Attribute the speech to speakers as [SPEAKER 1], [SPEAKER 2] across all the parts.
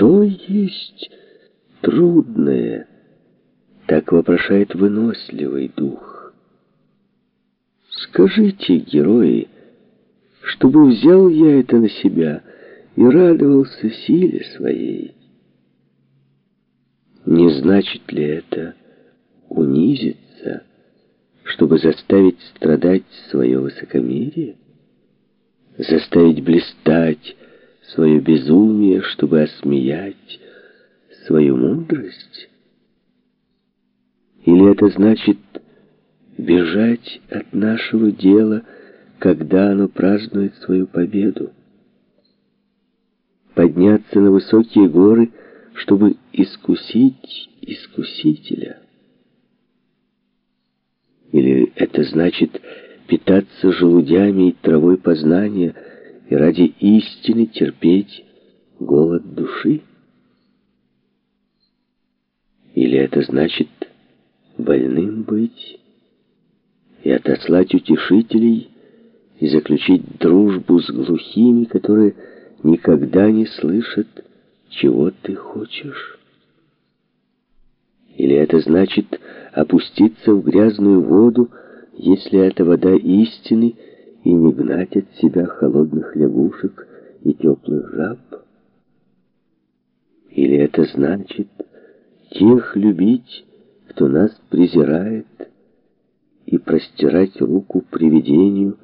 [SPEAKER 1] Что есть трудное? Так вопрошает выносливый дух. Скажите, герои, чтобы взял я это на себя и радовался силе своей. Не значит ли это унизиться, чтобы заставить страдать свое высокомерие? Заставить блистать свое безумие, чтобы осмеять свою мудрость? Или это значит бежать от нашего дела, когда оно празднует свою победу? Подняться на высокие горы, чтобы искусить искусителя? Или это значит питаться желудями и травой познания и ради истины терпеть голод души? Или это значит больным быть и отослать утешителей и заключить дружбу с глухими, которые никогда не слышат, чего ты хочешь? Или это значит опуститься в грязную воду, если это вода истины, и не гнать от себя холодных лягушек и теплых жаб? Или это значит тех любить, кто нас презирает, и простирать руку привидению,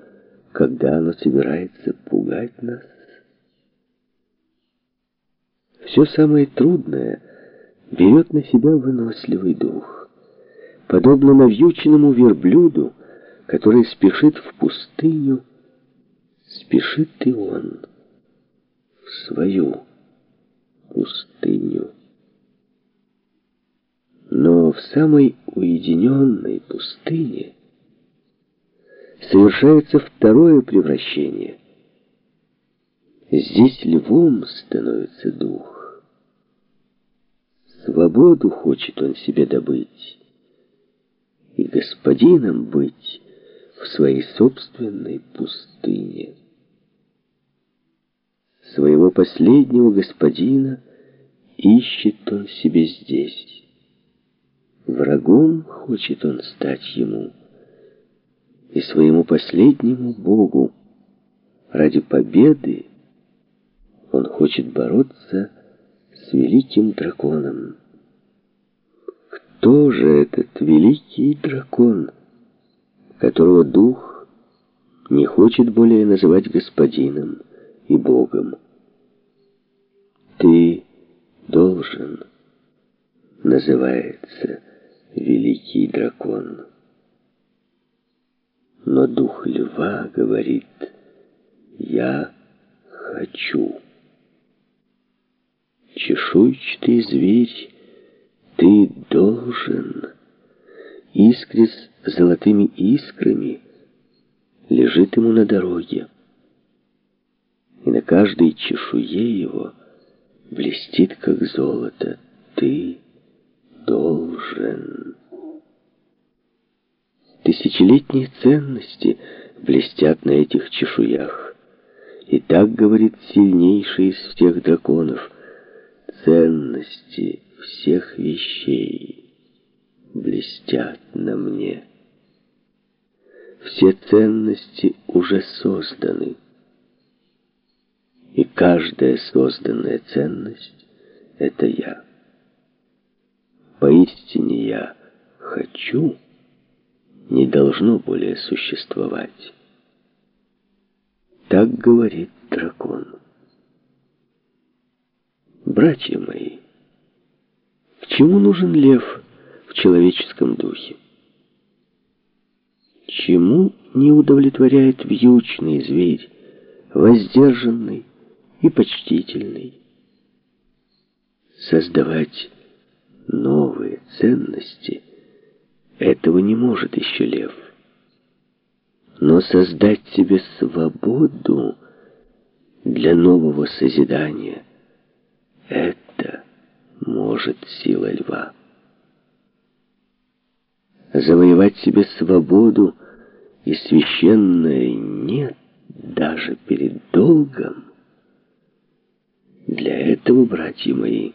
[SPEAKER 1] когда оно собирается пугать нас? Все самое трудное берет на себя выносливый дух. Подобно навьюченному верблюду, который спешит в пустыню, спешит и он в свою пустыню. Но в самой уединенной пустыне совершается второе превращение. Здесь львом становится дух. Свободу хочет он себе добыть и господином быть в своей собственной пустыне. Своего последнего господина ищет он себе здесь. Врагом хочет он стать ему и своему последнему Богу. Ради победы он хочет бороться с великим драконом. Кто же этот великий дракон, которого дух не хочет более называть господином и Богом? Ты должен, называется великий дракон. Но дух льва говорит, я хочу. Чешуйчатый зверь, ты должен. Искрис золотыми искрами лежит ему на дороге. И на каждой чешуе его блестит, как золото. Ты должен. Тысячелетние ценности блестят на этих чешуях. И так говорит сильнейший из всех драконов. Ценности всех вещей блестят на мне. Все ценности уже созданы. И каждая созданная ценность — это я. Поистине я хочу, не должно более существовать. Так говорит дракон. Братья мои, к чему нужен лев человеческом духе? Чему не удовлетворяет вьючный зверь, воздержанный и почтительный? Создавать новые ценности, этого не может еще лев. Но создать себе свободу для нового созидания — это может сила льва. Завоевать себе свободу и священное нет даже перед долгом. Для этого, братья мои,